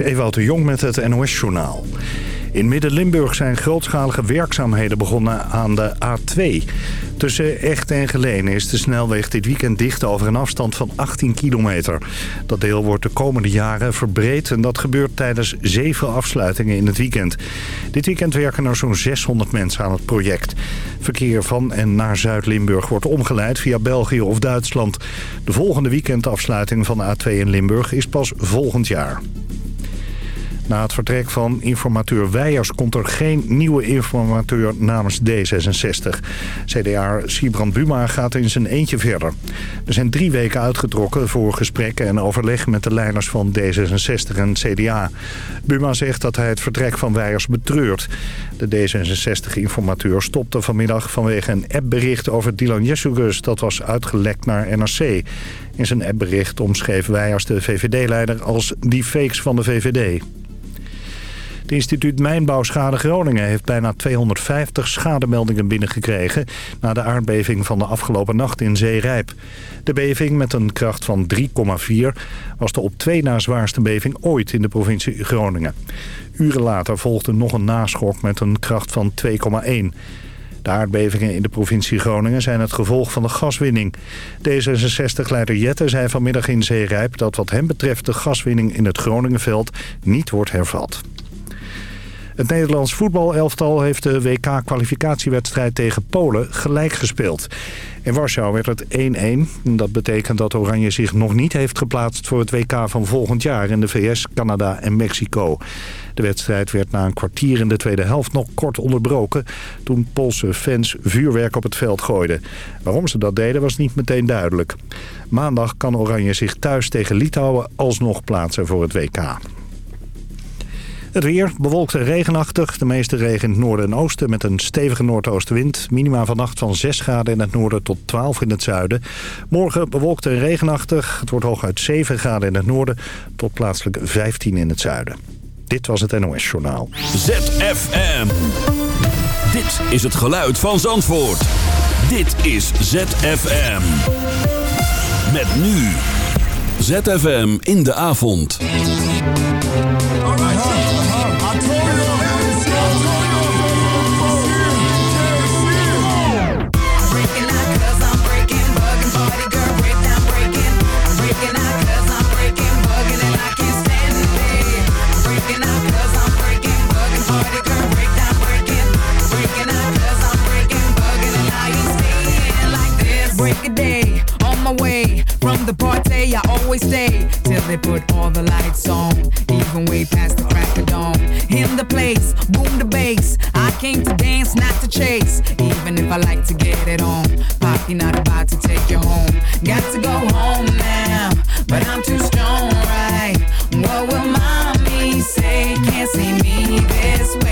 is Ewout de Jong met het NOS-journaal. In Midden-Limburg zijn grootschalige werkzaamheden begonnen aan de A2. Tussen Echt en Geleen is de snelweg dit weekend dicht over een afstand van 18 kilometer. Dat deel wordt de komende jaren verbreed en dat gebeurt tijdens zeven afsluitingen in het weekend. Dit weekend werken er zo'n 600 mensen aan het project. Verkeer van en naar Zuid-Limburg wordt omgeleid via België of Duitsland. De volgende weekendafsluiting van de A2 in Limburg is pas volgend jaar. Na het vertrek van informateur Weijers komt er geen nieuwe informateur namens D66. CDA Sibrand Buma gaat in zijn eentje verder. Er zijn drie weken uitgetrokken voor gesprekken en overleg met de leiders van D66 en CDA. Buma zegt dat hij het vertrek van Weijers betreurt. De D66-informateur stopte vanmiddag vanwege een appbericht over Dylan Jessugus. Dat was uitgelekt naar NRC. In zijn appbericht omschreef Weijers de VVD-leider als die fakes van de VVD. Het instituut Mijnbouwschade Groningen heeft bijna 250 schademeldingen binnengekregen... na de aardbeving van de afgelopen nacht in Zeerijp. De beving met een kracht van 3,4 was de op twee na zwaarste beving ooit in de provincie Groningen. Uren later volgde nog een naschok met een kracht van 2,1. De aardbevingen in de provincie Groningen zijn het gevolg van de gaswinning. D66-leider Jette zei vanmiddag in Zeerijp dat wat hem betreft de gaswinning in het Groningenveld niet wordt hervat. Het Nederlands voetbalelftal heeft de WK-kwalificatiewedstrijd tegen Polen gelijk gespeeld. In Warschau werd het 1-1. Dat betekent dat Oranje zich nog niet heeft geplaatst voor het WK van volgend jaar in de VS, Canada en Mexico. De wedstrijd werd na een kwartier in de tweede helft nog kort onderbroken... toen Poolse fans vuurwerk op het veld gooiden. Waarom ze dat deden was niet meteen duidelijk. Maandag kan Oranje zich thuis tegen Litouwen alsnog plaatsen voor het WK. Het weer bewolkt en regenachtig. De meeste regen in het noorden en oosten met een stevige noordoostenwind. Minima vannacht van 6 graden in het noorden tot 12 in het zuiden. Morgen bewolkt en regenachtig. Het wordt hooguit 7 graden in het noorden tot plaatselijk 15 in het zuiden. Dit was het NOS Journaal. ZFM. Dit is het geluid van Zandvoort. Dit is ZFM. Met nu. ZFM in de avond. The party, I always stay till they put all the lights on, even way past the crack of dawn. In the place, boom the bass. I came to dance, not to chase. Even if I like to get it on, Poppy not about to take you home. Got to go home now, but I'm too strong, right? What will mommy say? Can't see me this way.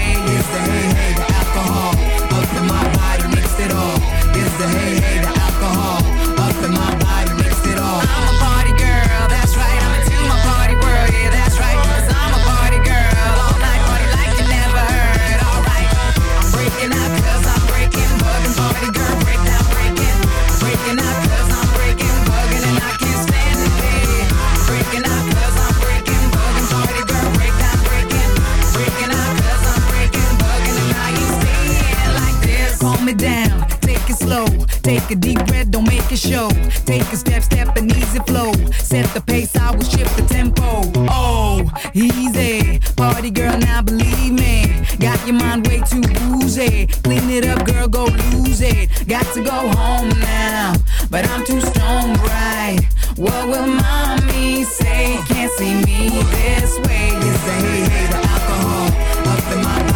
Take a deep breath, don't make a show. Take a step, step, an easy flow. Set the pace, I will shift the tempo. Oh, easy. Party girl, now believe me. Got your mind way too woozy. Clean it up, girl, go lose it. Got to go home now, but I'm too strong, right? What will mommy say? Can't see me this way. It's the hey, the alcohol. Up in my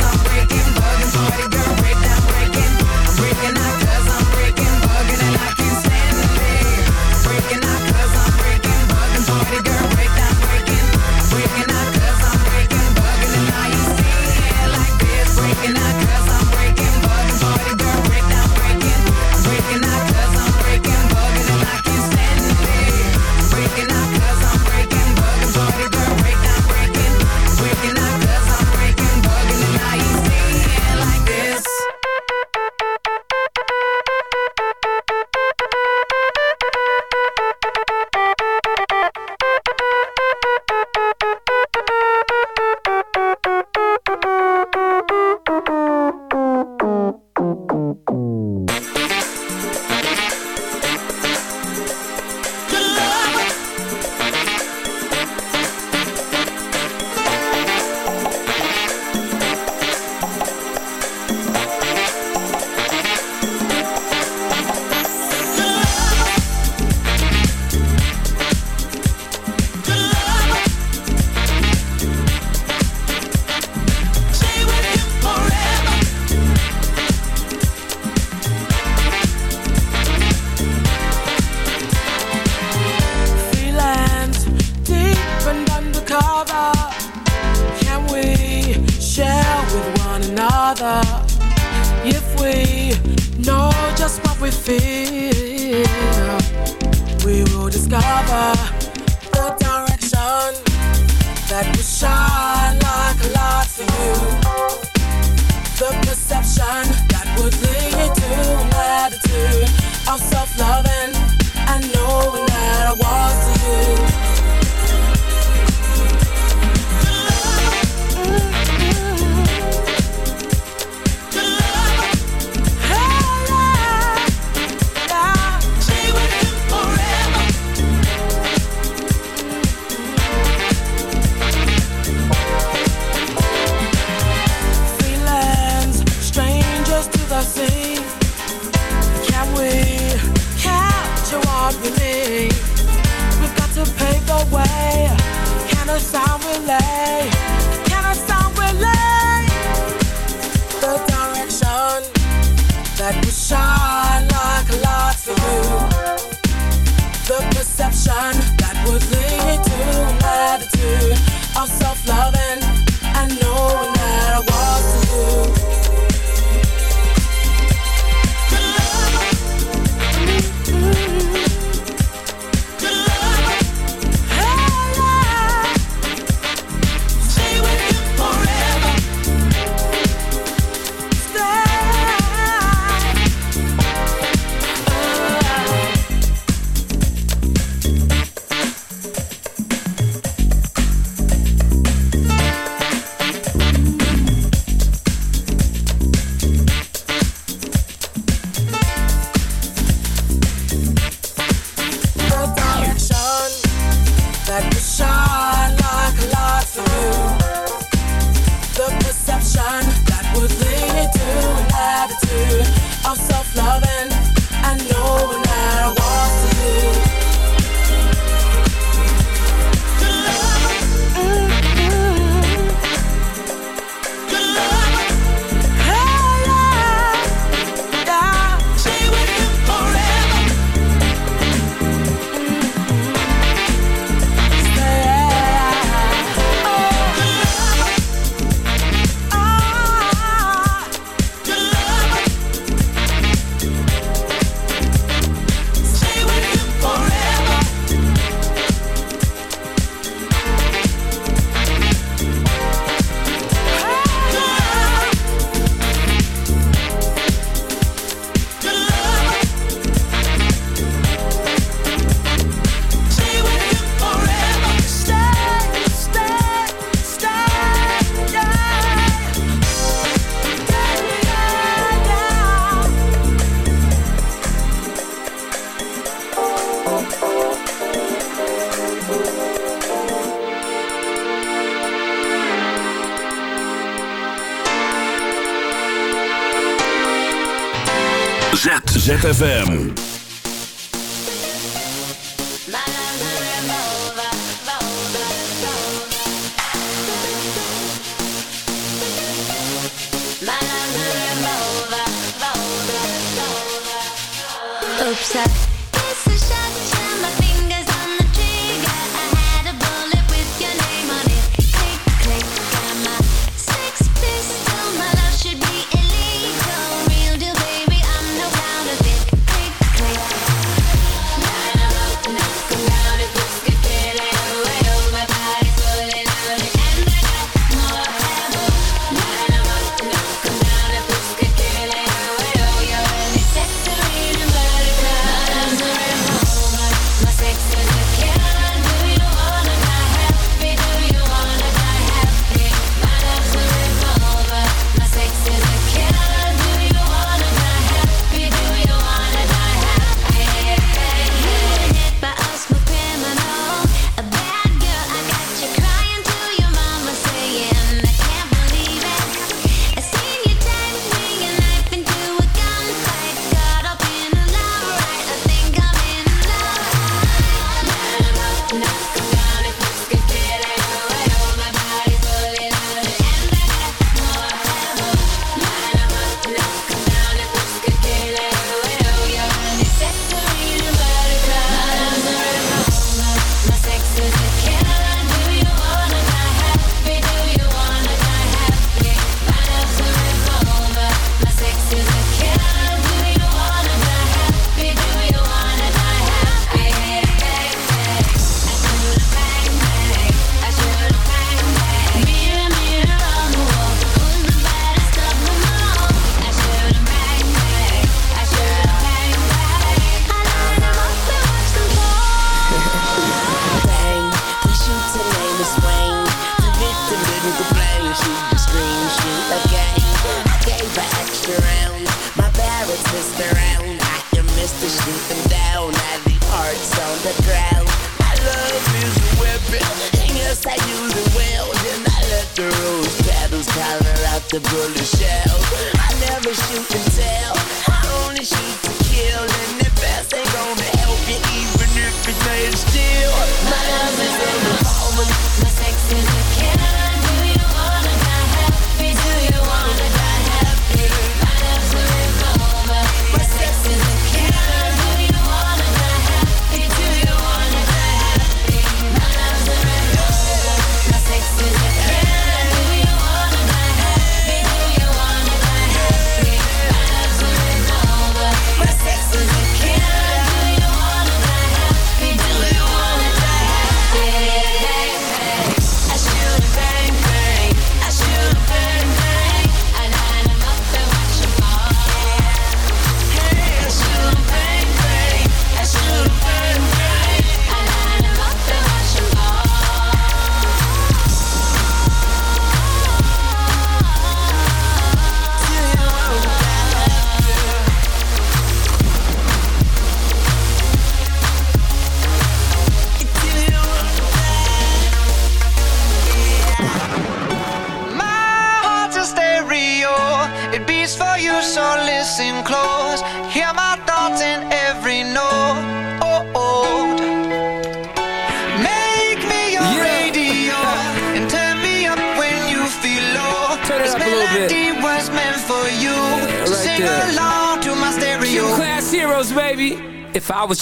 ZFM.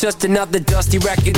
Just another dusty record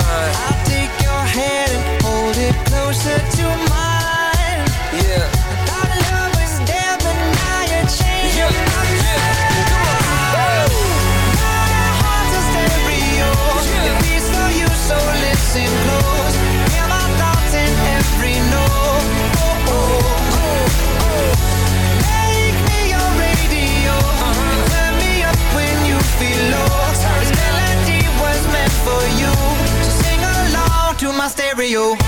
find. I'll take your hand and hold it closer to mine. you.